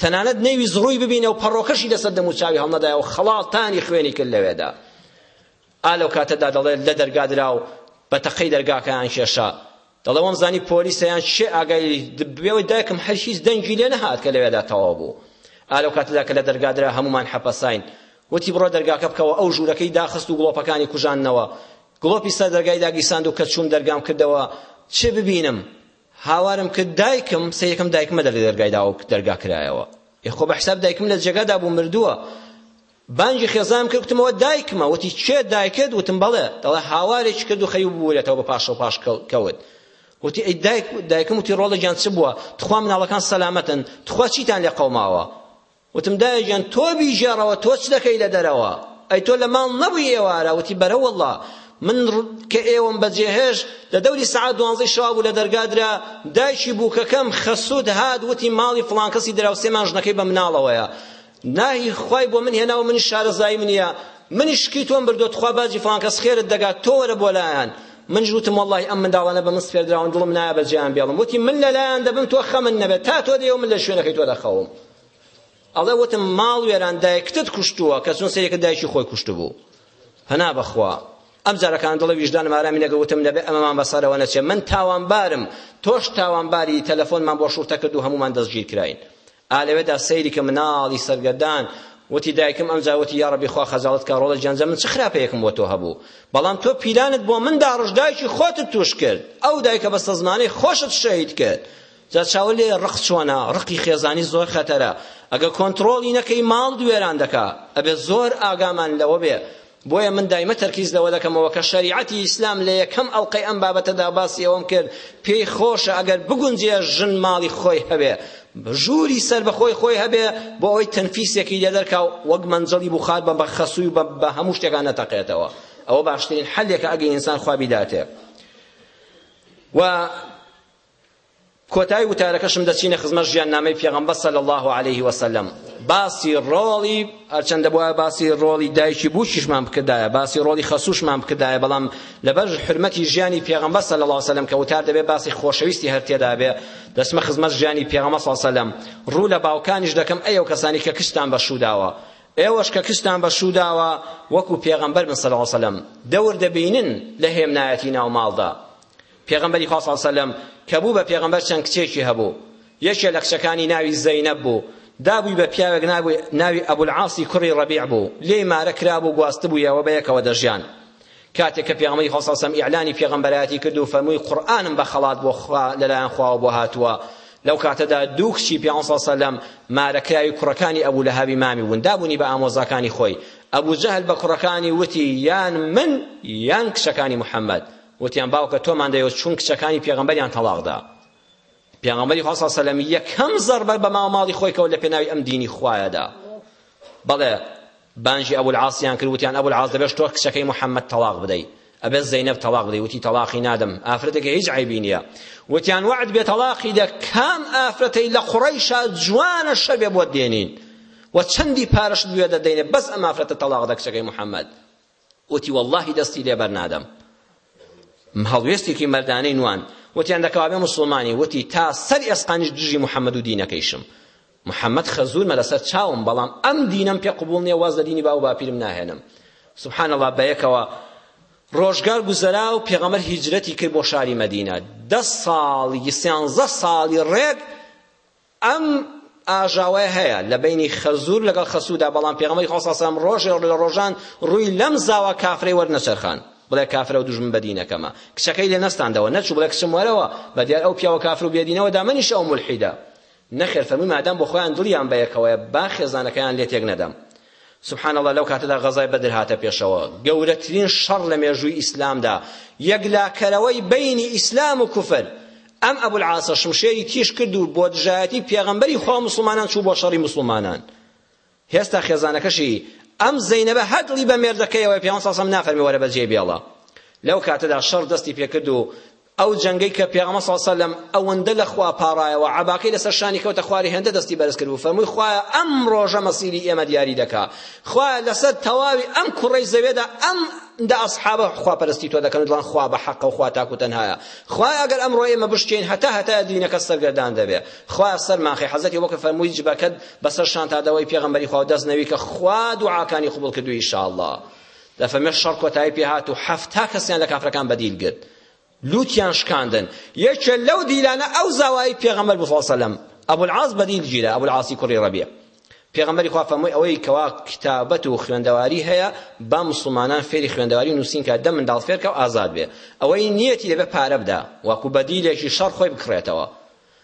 تەنانەت نەیویست ڕووی ببینێ و پەڕۆکەشی لەسەر دەموچاوی هەڵنەدایە و خەڵاتانی خوێنی کرد لەوێدا. ئا لەو کاتەدا دەڵێ لە دەرگا درا و بە تەقەی دەرگاکەیان کێشا. دەڵێ وامزانی پۆلیسە یان چێ ئاگای بێەوەی دایکم هەر هیچ دەنگی لێ نەهات کە لەوێدا تەواو بوو ئا لەو کاتەدا کە لە دەرگادرا هەمومان حەپەساین وتی بڕۆ دەرگاکە بکەوە ئەو ژوورەکەی داخست و گڵۆپەکانی کوژاندنەوە گڵۆپی سەر دەرگای داگیرساند و کە چووم دەرگام کردەوە چێ ببینم هاوارم کرد دایکم سەیەکەم دایکمە دەرگای داوە دەرگا کرایەوە خۆ بە حساب دایکم لە جێگادا بوو مردووە بانگی خێزانم کرد گوتمەوە دایکمە وتی کێ دایکت وتم بەڵێ دەڵێ هاوارێکی کرد و خەریو ببورێتەوە بە پاشەو پاش کەوت وتی ئەی دایک دایکم وتی ڕۆڵە گیان چ بووە تخوا مناڵەکان سەلامەتن تخوا چیتان لێ قەوماوە وتم دایە گیان تۆ بیژێڕەوە تۆ چ دەکەی لە دەرەوە ئەی تۆ لە ماڵ نەبووی ئێوارە وتی بەرە والله من کە ئێوەم بەجێهێش لە دەوری سعات دوانزەی شەوا بوو لە دەرگادرا دایکی بووکەکەم خەسوود هات وتی ماڵی فڵان کەسی دراوسێمان ژنەکەی بە مناڵەوەیە ناهی خوای بۆ من هێناو منیش شارەزاییم نییە منیش شکی تۆم بردووە تخوا باجی فڵان کەس خێرت دەگات تۆ وەرە بۆ لایان منیش وتم وەڵڵاهی ئەم منداڵانە بە من سپێردراون دڵم نایە بە جێیان بێڵم وتی من لە لایان دەبم تۆ خەمت نەبێت تا تۆ دێ و من لە شوێنەکەی تۆ دەخەوم ئەڵێ وتم ماڵ وێران دایکتت کوشتووە کە چون سەیەکە دایکی خۆی کوشتبوو پەنا بەخوا ئەم جارەکان دڵە ویژدانم ئارامی نەگە وتم نەبێ ئەمەمان بەسەرەوە نەچێ من تاوانبارم تۆش تاوانباری تەلەفۆنمان بۆ شوڕتە کرد و هەمومان دەستگیر کراین ئا لەوێدا سەیری کە مناڵی سەرگەردان وتی دایکم ئەمجا وتی یاڕەبی خوا خەجاڵت کا ڕۆڵە گیان جا من چ خراپەیەکم بۆ تۆ هەبوو بەڵام تۆ پیلانت بۆ من داڕشت دایکی خۆتت توش کرد ئەو دایکە بەستەزمانەی خۆشت شەهید کرد جا چاوە لێ ڕق چۆنە ڕقی خێزانی زۆر خەتەرە ئەگە کۆنتڕۆڵی نەکەی ماڵت وێران دەکا ئەبێ زۆر ئاگامان لەوە بێ بۆیە من دایمە تەرکیز لەوە دەکەمەوە کە شەریعەتی ئیسلام لە یەکەم ئەڵقەی ئەم بابەتەدا باسی ئەوەم کرد پێی خۆشە ئەگەر بگونجێ ژن ماڵی خۆی هەبێ ژووری سربەخۆی خۆی هەبێ بۆ ئەوەی تەنفیسێکی لێ دەرکا و وەک مەنجەڵی بخار بە بەخەسوی و بە هەموو شتێکان نەتەقێتەوە ئەوە باشترین حەلێکە ئەگەر ئینسان خوا بیداتێ و کۆتایی وتارەکەشم دەچینە خزمەت ژیاننامەی پێغەمبەر صلی الله علیه وسلم باسی ڕۆڵی هەرچەندە بوایە باسی ڕۆڵی دایکی بووکیشمان بکردایە باسی ڕۆڵی خەسووشمان بکردایە بەڵام لەبەر حرمەتی ژیانی پێغەمبەر صلی الله علیه وسلم کە وتار دەبێت باسی خۆشەویستی هەر تێدا بێ دەچمە خزمەت ژیانی پێغەمبەر صلی الله علیه وسلم ڕوو لە باوکانیش دەکەم ئەی ئەو کەسانی کە کچتان بەشووداوە ئێوەش کە کچتان بەشووداوە وەکو پێغەمبەر من صلی الله علیه وسلم دەور دەبینن لە هێمنایەتی ناو ماڵدا پێغەمبەری خوا صلی اللە علیە وسلم کە بوو بە پێغەمبەر چەند کچێکی هەبوو یەکێ لە کچەکانی ناوی زەینەب بوو دابووی بە پیاوێک ناوی ئەبو العاسی کوڕی ڕەبیع بوو لێی مارە کرابوو گواستبوویەوە بە یەکەوە دەژیان کاتێک کە پێغەمبەری خوا صلی اللە علیە وسلم ئیعلانی پێغەمبەرایەتی کرد و فەرمووی قورئانم بە خەڵات بۆ خوا لەلایەن خواوە بۆ هاتووە لەو کاتەدا دوو کچی پیان صلی اللە علیه وسلم مارەکراوی کوڕەکانی ئەبو لەهابی مامی بوون دابوونی بە ئامۆزاکانی خۆی ئەبو جەهل بە کوڕەکانی وتی یان من یان کچەکانی محەممەد وتیان باوکە تۆمان دەیەوە چون کچەکانی پێغەمبەریان تەڵاق دا پێغەمبەری خوا صلی سەلەم یەکەم زەربە بە ماو ماڵی خۆی کەوت لە پێناوی ئەم دینی خوایەدا بەڵێ بانجی ئەبو العاسیان کرد وتیان ئەبو العاس دەبێت تۆ کچەکەی محەممەد تەڵاق بدەیت ئەبێت زەینەب تەڵاق بدەیت وتی تەڵاقی نادەم ئافرەتێک هیچ عیبی نییە وتیان وعد بێ تەڵاقی دە کام ئافرەتەی لە قڕیشا جوانە شەبێ بۆ دێنین و چەندی پارەشت بوێ دەدەینێ بەس ئەم ئافرەتە تەڵاق دە کچەکەی محەممەد وتی وەڵاهی دەستی لێ بەرنادەم م هەڵوێستێکی مەردانەی نواند وتیان دەکەوابێ مسلمانی وتی تا سەر ئێسقانیش دژی محەممەد و دینەکەیشم محەممەد خەزوورمە لەسەر چاوم بەڵام ئەم دینەم پێ قبول نییە واز لە دینی باو باپیرم ناهێنم سبحان الله بەیەکەوە ڕۆژگار گوزەرا و پێغەمەر هیجرەتی کرد بۆ شاری مەدینە دە ساڵی سیانزە ساڵی ڕێک ئەم ئاژاوەیە هەیە لە بەینی خەزور لەگەڵ خەسودا بەڵام پێغەمبەری خوا صلی سەلام ڕۆژێ لە ڕۆژان ڕووی لەم زاوا کافرەی وەر نەچەرخان بڵێ کافرە و دوژمن بە دینەکەمە کچەکەی لێ نەستاندەوە نەچوو بڵێ کچم وەرەوە بە دیار ئەو پیاوە کافر و بێدینەوە دا منیش ئەو مولحیدە نەخێر فەرمووی مادام بۆ خۆیان دڵیان بە یەکەوەیە با خێزانەکەیان لێ تێک نەدەم سبحان اللە لەو کاتەدا غەزای بەدر هاتە پێشەوە گەورەترین شەڕ لە مێژووی ئیسلامدا یەکلاکەرەوەی بینی ئیسلام و کوفر ئەم ئەبو العاسە شمشێری تیژ کرد و بۆ دژایەتی پێغەمبەری خوا مسلمانان چوو بۆ شەڕی مسلمانان هێستا خێزانەکەشی ئەم زەینەبە هەدڵی بە مێردەکەیەوە پێوان ساسەم نافەرمی وەرە بەجێ بێڵە لەو کاتەدا شەڕ دەستی پێکرد و ئەو جەنگەی کە پێغەمبەر صلی اللە علیە و سەلەم ئەوەندە لە خوا پاڕایەوە عەباکەی لەسەر شانی کەوتە خواری هێندە دەستی بەرز کرد و فەرمووی خوایە ئەم ڕۆژە مەسیری ئێمە دیاری دەکا خوایە لەسەر تەواوی ئەم کوڕەی زەوێدا ئەم دە ئەصحابە خواپەرستی تۆ دەکەن و دڵان خوا بە حەقە و خوا تاک و تەنهایە خوایە ئەگەر ئەمڕۆ ئێمە بشکێن هەتا هەتا دینەکە سەرگەردان دەبێ خوایە سەرمان خەی حەزەتی وەکە فەرمووی جبەکەت بەسەر شانتادەوەی پێغەمبەری خوا و دەست نەوی کە خوا دوعاکانی قبول کردو ئیشاءاللە لە فەمێق شەڕ کۆتایی پێهات و حەفتا کەسیان لە کافرەکان بە دیل گرت لوتیان شکاندن یەکێ لەو دیلانە ئەو زاوایی پێغەمبەر بوو صلی سەلەم ابو العاص بە دیل گیرا ابو العاصی کوڕی ڕەبیع پێغەمبەری خوا فەرمووی ئەوەی کەوا کتابەت و خوێندەواری هەیە با مسلمانان فێری خوێندەواری نووسین کە دە منداڵ فێرکە و ئازاد بێ ئەوەی نیەتی دەبێ پارە بدا وەکو بەدیلێکی شەڕ خۆی بکڕێتەوە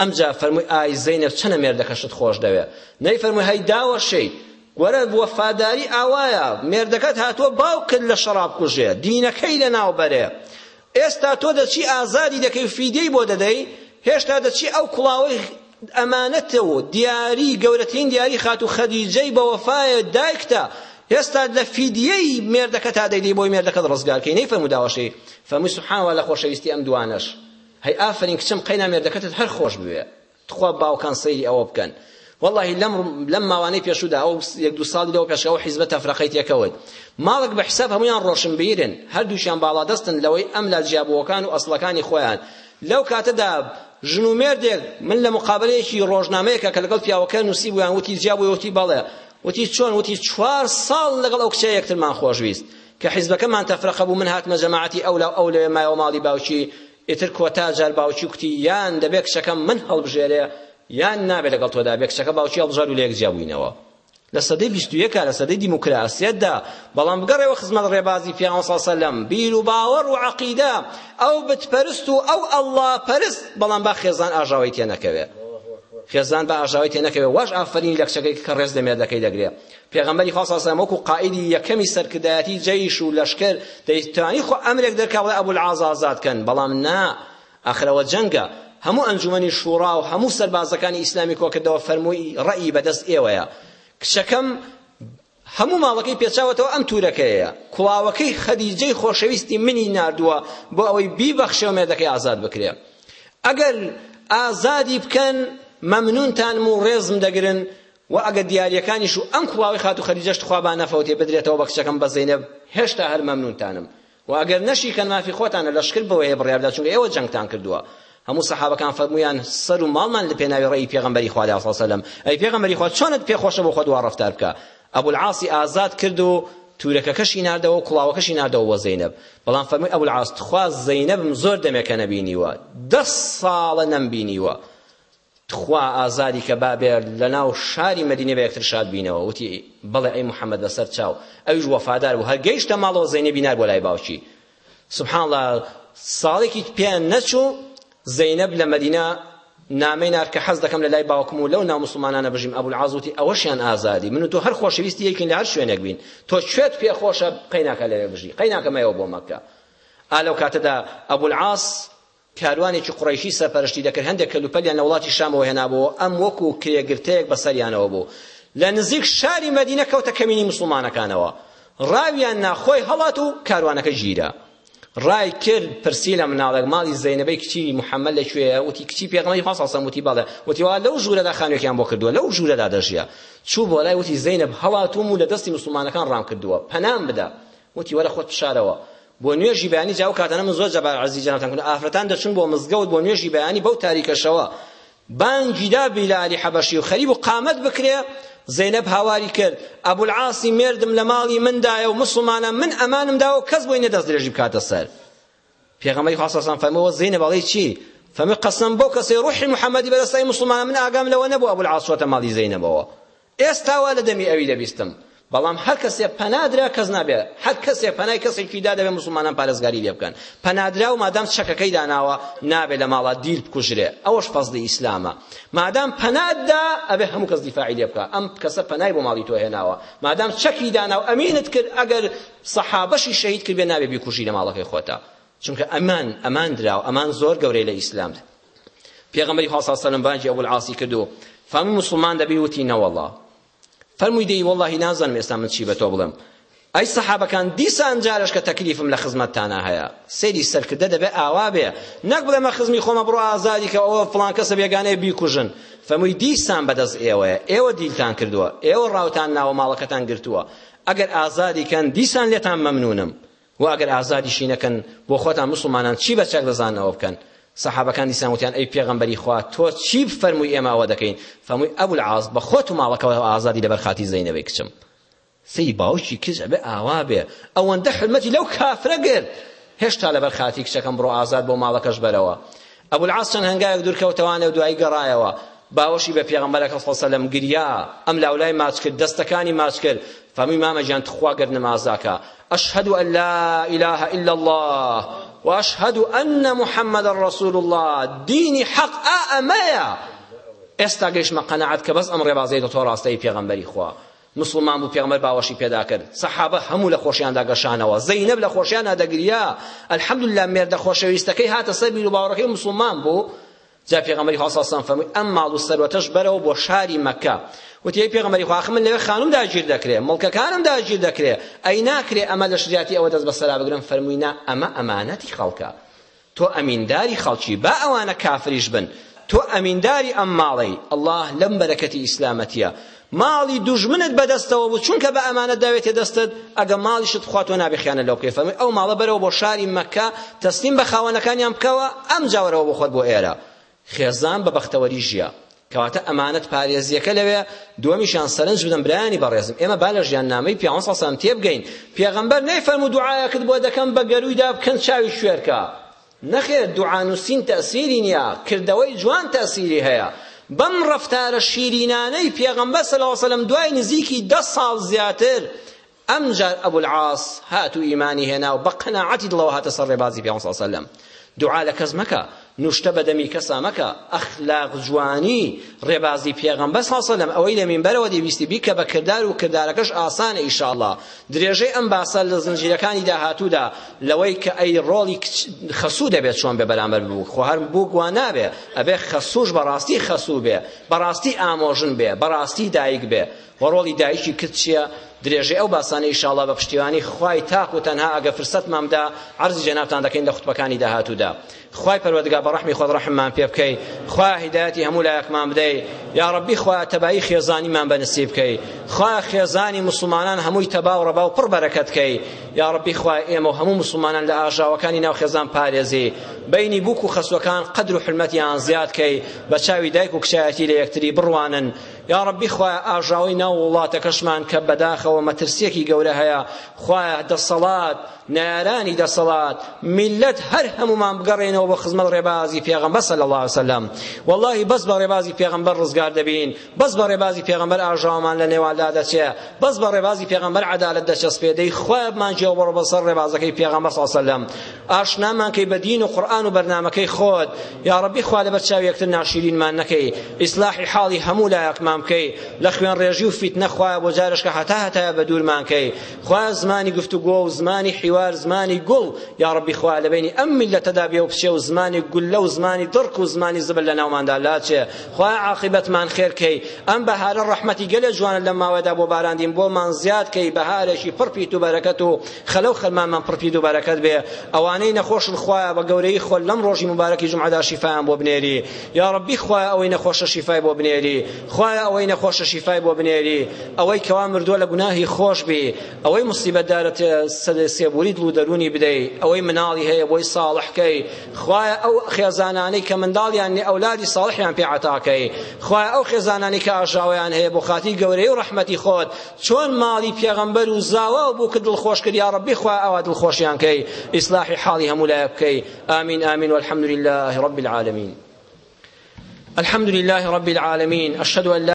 ئەمجا فەرمووی ئای زەینەب چەنە مێردەکەشت خۆش دەوێ نەیفەرمووی هەی داوەشێی وەرە وەفاداری ئاوایە مێردەکەت هاتووە باوکت لە شەڕاب کوژێ دینەکەی لە ناو بەرێ ئێستا تۆ دەچی ئازادی دەکەی و فیدیەی بۆ دەدەی هێشتا دەچی ئەو کوڵاوەی ئەمانەتە و دیاری گەورەترین دیاری خاتو خەدیجەی بە وەفایە دایکتە هێستا لە فیدیەی مێردەکە تا دەیدەی بۆی مێردەکەت ڕزگارکەی نەی فەرموو داوەشێی فەرمووی سبحان وە لە خۆشەویستی ئەم دوانەش هەی ئافەرین کچم قەینا مێردەکەتت هەر خۆش بوێ تخوا باوکان سەیری ئەوە بکەن وەڵاهی لەم لەم ماوانەی پێشوودا ئەو یەک دوو ساڵی لەوە پێش ئەو حیزبە تەفرەقەی تێکەوت ماڵک بە حساب هەمویان ڕۆشنبیرن هەردووشیان باڵادەستن لەوەی ئەم لا جیابووەکان و ئەسڵەکانی خۆیان لەو کاتەدا ژن و مێردێک من لە مقابلەیەکی ڕۆژنامەیەکە کە لەگەڵ پیاوەکە نووسیبوویان وتی جیابووی وتی بەڵێ وتی چۆن وتی چوار ساڵ لەگەڵ ئەو کچە یەکترمان خۆشویست کە حیزبەکەمان تەفرەقە بوو من هاتمە جەماعەتی ئەو لاو ئەو لەوێ مایەوە ماڵی باوکی ئیتر کۆتا جار باوکی کوتی یان دەبێ کچەکەم من هەڵبژێرێ یان نابێ لەگەڵ تۆدا بێ کچەکە باوکی هەڵبژار و لەیەک جیابووینەوە لە سەدەی بیست و یەکا لە سەدەی دیموکراسیەتدا بەڵام بگەڕێەوە خزمەت ڕێبازی پیاوە سا سەلەم بیر و باوەڕ و عەقیدە ئەو بتپەرست و ئەو ئەڵڵا پەرست بەڵام با خێزان ئاژاوەی تێ نەکەوێ خێزان بە ئاژاوەی تێ نەکەوێ واش ئافرینی لە کچەکەی کە ڕێز لە مێردەکەی دەگرێ پێغەمبەری خوا صلی الله وەکو قائیدی یەکەمی سەرکردایەتی جەیش و لەشکر دەیتوانی خۆ ئەمرێک دەرکا بڵێ ئەبو العاز ئازاد کەن بەڵام نا ئاخرەوە جەنگە هەموو ئەنجومەنی شوڕا و هەموو سەربازەکانی ئیسلامی کۆکردەوە فەرمووی ڕەئی بەدەست ئێوەیە کچەکەم هەموو ماڵەکەی پێچاوەتەوە ئەم تورەکەیە کوڵاوەکەی خەدیجەی خۆشەویستی منی ناردووە بۆ ئەوەی بیبەخشێ و مێردەکەی ئازاد بکرێ ئەگەر ئازادی بکەن مەمنونتانم و ڕێزم دەگرن وە ئەگەر دیاریەکانیش و ئەم کوڵاوەی خاتوو خەدیجەشت خوا با نەفەوتێ بدرێتەوە بە کچەکەم بە زەینەب هێشتا هەر مەمنونتانم وە ئەگەر نەشیکەن مافی خۆتانە لە شکر بەوەیە بڕیاردا چونکە ئێوە جەنگتان کردووە هەموو سەحابەکان فەرمویان سەر و ماڵمان لە پێناوی ڕێی پێغەمبەری خوا دا سەلەم ئەی پێغەمبەری خوا چۆنت پێ خۆشە بۆ خۆت وا ڕەفتار بکە ئەبو العاسی ئازاد کرد و تورەکەکەشی ناردەوە و کوڵاوەکەشی ناردەوە بۆ زەینەب بەڵام فەرمووی ئەبو العاس تخوا زەینەبم زۆر دەمێکە نەبینیوە دە ساڵە نەمبینیوە تخوا ئازاری کە با بێ لە ناو شاری مەدینە بە یەکتر شاد بینەوە وتی بەڵێ ئەی محەممەد بەسەر چاو ئەویش وەفادار بوو هەر گەیشتە ماڵەوە زەینەبی نار بۆ لای باوکی سبحان الله ساڵێکی پێ نەچوو زەینەب لە مەدینە نامەی نار کە حەز دەکەم لە لای باوکم و لەو ناو مسلمانانە بژیم ئەبول عازوتی ئەوەشیان ئازادی من و تۆ هەر خۆشەویستی یەکین لە هەر شوێنێک بین تۆ کوێت پێ خۆشە قەیناکە لەوێ بژی قەیناکە مەیەوە بۆ مەکە ئا لەو کاتەدا ئەبول عاس کاروانێکی قوڕەیشی سەرپەرشتی دەکرد هەندێک کەلوپەلیان لە وڵاتی شامەوە هێنابۆوە ئەم وەکو کرێگرتەیەک بەسەریانەوە بوو لە نزیک شاری مەدینە کەوتە کەمینی موسڵمانەکانەوە ڕاویان نا خۆی هەڵات و کاروانەکە گیرا ڕای کرد پرسی لە مناڵێک ماڵی زەینەبەی کچی محەممەد لەکوێیە وتی کچی پێغەمەی خوا سەڵسەم وتی بەڵێ وتی وا لەو ژوورەدا خانوێکیان بۆ کردووە لەو ژوورەدا دەژیا چوو بۆ لای وتی زەینەب هەڵاتوم و لە دەستی مسلمانەکان ڕام کردووە پەنام بدە وتی وەرە خۆت بشارەوە بۆ نوێژی بەیانی جاو کاتەنە من زۆر جەبار عەزی جەنابتان کردم ئافرەتان دەچون بۆ مزگەوت بۆ نوێژی بەیانی بەو تاریکە شەوە بانگی دا بیلالی حەبەشی و خەریب و قامەت بکرێ زینب هاواری کرد ابو العاصی مردم لە ماڵی مندایە و مسلمانە من ئەمانم داوە کەس بۆی نەدەست درێژی بکاتە سەر پێغەمبەری خوا صلی الله علیه و سلم فەرمووە زینب ئەڵێی چی فەرمووی قەسەم بەو کەسەی ڕوحی محەممەدی بەدەستە ئەی موسڵمانان من ئاگام لەوە نەبوو ئەبول عاس چۆتە ماڵی زینبەوە ئێستاوا لە دەمی ئەوی دەبیستم بەڵام هەر کەسێ پەنادرا کەس نابێ هەر کەسێ پەنای کەسێکی دا دەبێ مسلمانان پارێزگاری لێ بکەن پەنادرا و مادام چەکەکەی داناوە نابێ لە ماڵا دیل بکوژرێ ئەوەش فەزلی ئیسلامە مادام پەناددا ئەبێ هەموو کەس دیفاعی لێ بکە ئەم کەسە پەنای بۆ ماڵی تۆ هێناوە مادام چەکی دانا و ئەمینت کرد ئەگەر سەحابەشی شەهید کردبێ نابێ بیکوژی لە ماڵەکەی خۆتا چونکە ئەمان ئەمان دراو ئەمان زۆر گەورەی لە ئیسلامدا پێغەمبەری خوا صلی الله بانگی ابو العاصی کرد و فەرمووی موسڵمان دەبی وتی نەوەڵا فەرمووی دەی وەڵڵاهی نازانم ئێستا من چی بە تۆ بڵێم ئەی سەحابەکان دیسان جارش کە تەکلیفم لە خزمەتتانە هەیە سەیری سەرکردە دەبێ ئاوا بێ نەک بڵێ مە خزمی خۆمە بڕۆ ئازادی کە ئەوە فڵان کەسە بێگانەیە بیکوژن فەمووی دیسان بەدەست ئێوەیە ئێوە دیلتان کردووە ئێوە ڕاوتان ناوە ماڵەکەتان گرتووە ئەگەر ئازادی کەن دیسان لێتان مەمنونم و ئەگەر ئازادیشی نەکەن بۆ خۆتان موسڵمانان چی بە چەک دەزانن ئەوە بکەن سەحابەکان دیسان وتیان ئەی پێغەمبەری خوا تۆ چی بفەرمووی ئێمە ئەوە دەکەین فەرمووی ئەبو العاص بە خۆت و ماڵەکەوە ئازادی لەبەر خاتی زەینەبەی کچم سەی باوکی کچ ئەبێ ئاوا بێ ئەوەندە حرمەتی لەو کافرە گرت هێشتا لەبەر خاتی کچەکەم بڕۆ ئازاد بۆ ماڵەکەش بەرەوە ئەبو العاس چەند هەنگاوێک دوور کەوتەوە نێو دوایی گەڕایەوە باوەشی بە پێغەمبەر کرد صلی سەلم گریا ئەم لاولای ماچ کرد دەستەکانی ماچ کرد فەرمووی مامە گیان تخوا گەر نمازاکە ئەشهد ان لا اله الا الله واشهد ان محمد رسول الله دینی حق ئا ئەمەیە ئێستا گەیشتمە قەناعەت کە بەس ئەم ڕێبازەی دە تۆ ڕاستەی پێغەمبەری خوا مسوڵمان بوو پێغەمبەر باوەشی پێدا کرد سەحابە هەموو لە خۆشیاندا گەشانەوە زەینەب لە خۆشیاندا دەگریا الحمدلله مێردە خۆشەویستەکەی هاتە سەر بیر و باوەڕەکەی مسوڵمان بوو جا پێغەمبەری خوا سەڵسەم فەرمووی ئەم ماڵ و سەروەتەش بەرەوە بۆ شاری مەکە وتی ئەی پێغەمبەری خوا من لەوێ خانم داگیر دەکرێ مڵکەکانم داگیر دەکرێ ئەی ناکرێ ئەمە لە شریعەتی ئەوە دەست بەسەرا بگرم فەرمووی نا ئەمە ئەمانەتی خەڵکە تۆ ئەمینداری خەڵکی با ئەوانە کافریش بن تۆ ئەمینداری ئەم ماڵەی ئەڵڵا لەم بەرەکەتی ئیسلامەتیە ماڵی دوژمنت بەدەستەوە بوو چونکە بە ئەمانە داوێتێ دەستت ئەگە ماڵیشت خوا تۆ نابێ خیانە لەو بکەی فەرمووی ئەو ماڵە بەرەوە بۆ شاری مەککە تەسلیم بە خاوەنەکانیان بکەوە ئەمجا وەرەوە بۆ خۆت بۆ ئێرە خێزان بە بەختەوەری ژیا. کەواتە ئەمانەت پارێزیەکە لەوێ، دووەمیشیان سەرنج بدەن برایانی بەڕێزم ئێمە با لە ژیاننامەی پیامبەر صلی اللە علیه و سلم تێبگەین، پێغەمبەر نەیفەرموو دوعایەکت بۆ دەکەم بە گەروویدا بکەن چاوی کوێرکە، نەخێر دوعا نووسین تەئسیری نیە، کردەوەی جوان تەئسیری هەیە، بەم ڕەفتارە شیرینانەی پێغەمبەر صلی اللە علیه و سلم دوای نزیکی دە ساڵ زیاتر ئەم جار ابو العاص هات و ئیمانی هێنا و بە قەناعەتی دڵەوە هاتە سەر ڕێبازی پێغەمبەر صلی اللە علیە و سلم دوعا لە کەس مەکە نوشتە بە دەمی کەسا مەکە ئەخلاق جوانی ڕێبازی پێغەمبەر صلی اللە علیە و سلم ئەوەی لە مینبەرەوە دەیویستی بیکە بە کردار و کردارەکەش ئاسانە ان شاء الله درێژەی ئەم باسە لە زنجیرەکانی داهاتوودا لەوەی کە ئەی ڕۆڵی خەسوو دەبێت چۆن بێ بەرامبەر بوو خۆ هەر بووک وا نابێ ئەبێ خەسووش بەڕاستی خەسوو بێ بەڕاستی ئامۆژن بێ بەڕاستی دایک بێ وە ڕۆڵی دایکی کرد چیە؟ درێژەی ئەو باسانە ئیشاڵا بە پشتیوانی خوای تاک و تەنها ئەگە فرسەتمان بدا عەرزی جەنابتان دەکەین لە خوتبەکانی داهاتوودا خوای پەروەردگار بە ڕەحمی خۆت ڕەحممان پێ بکەی خوای هیدایەتی هەموو لایەکمان بدەی یا ڕەبی خوای تەبایی خێزانیمان بە نسیب بکەی خوای خێزانی موسڵمانان هەمووی تەبا و ڕەبا و پڕ بەرەکەت کەی یا ڕەبی خوای ئێمە و هەموو موسڵمانان لە ئاژاوەکانی ناو خێزان پارێزی بینی بووک و خەسوەکان قەدر و حلمەتیان زیاد کەی بە چاوی دایک و کچایەتی لە یەکتری بڕوانن یاڕەبی خوایە ئاژاوەی ناو وڵاتەکەشمان کە بەداخەوە مەترسیەکی گەورە هەیە خوایە دەسەڵات نارانی دەسەڵات میلەت هەر هەمومان بگەڕێنەوە بە خزمەت ڕێبازی پێغەمبەر صلی الله علیه وسلم والله بەس بە ڕێبازی پێغەمبەر ڕزگار دەبین بەس بە ڕێبازی پێغەمبەر ئاژاوەمان لە نێواندا دەچێ بەس بە ڕێبازی پێغەمبەر عەدالەت دەچەسپێ دەی خوایە بمان جێوەڕۆ بەسەر ڕێبازەکەی پێغەمبەر صلی الله علیه وسلم ئاشنامان کەی بە دین و قورئان و بەرنامەکەی خۆت یا ڕەبی خوا لەبەر چاوی یەکتر ناشیرینمان نەکەی ئیسلاحی حاڵی هەموو لایەکمان بکەی لە خوێنڕێژی و فیتنە خوایە بۆ جارێشکە هەتا هەتایە بە دوورمان کەی خوایە زمانی گفتوگۆ و زمانی حیوار زمانی گوڵ یا ڕەبی خوا لە بینی ئەم میلەتەدا بێ و بچێ و زمانی گوللە و زمانی دڕک و زمانی زبر لە ناوماندا لاچێ خوایە عاقبەتمان خێر کەی ئەم بەهارە ڕەحمەتی گەلێ جوانە لەم ماوەدا بۆ باراندین بۆمان زیاد کەی بەهارێکی پڕ پیت و بەرەکەت و خەلەو خەلمانمان پڕ پی دوبەرەکەت بێ ئەوانەی نەخۆشن خوایە بە گەورەی خۆت لەم ڕۆژی مبارەکی جومعەدا شیفایان بۆ بنێری یا ڕەبی خوایە ئەوەی نەخۆشە شیفای بۆ بنێری خوایە ئەوەی نەخۆشە شیفای بۆ بنێری ئەوەی کەوا مردووە لە گوناهی خۆش بی ئەوەی مصیبەتدارە سێبوری دڵ و دەرونی بدەی ئەوەی مناڵی هەیە بۆی ساڵحکەی خوایە ئەو خێزانانەی کە منداڵیان نێ ئەولادی ساڵحیان پێ عتاکەی خوایە ئەو خێزانانی کە ئاژاوەیان هەیە بۆ خاتی گەورەی و ڕەحمەتی خۆت چۆن ماڵی پێغەمبەر و زاوا و بووکت دڵخۆش کرد یا ڕەبی خوایە ئاوا دڵخۆشیان کەی ئیسلاحی حاڵی هەموو لایەک بکەی ئامین ئامین والحمد لله رب العالمین الحمد لله رب العالمين أشهد أن لا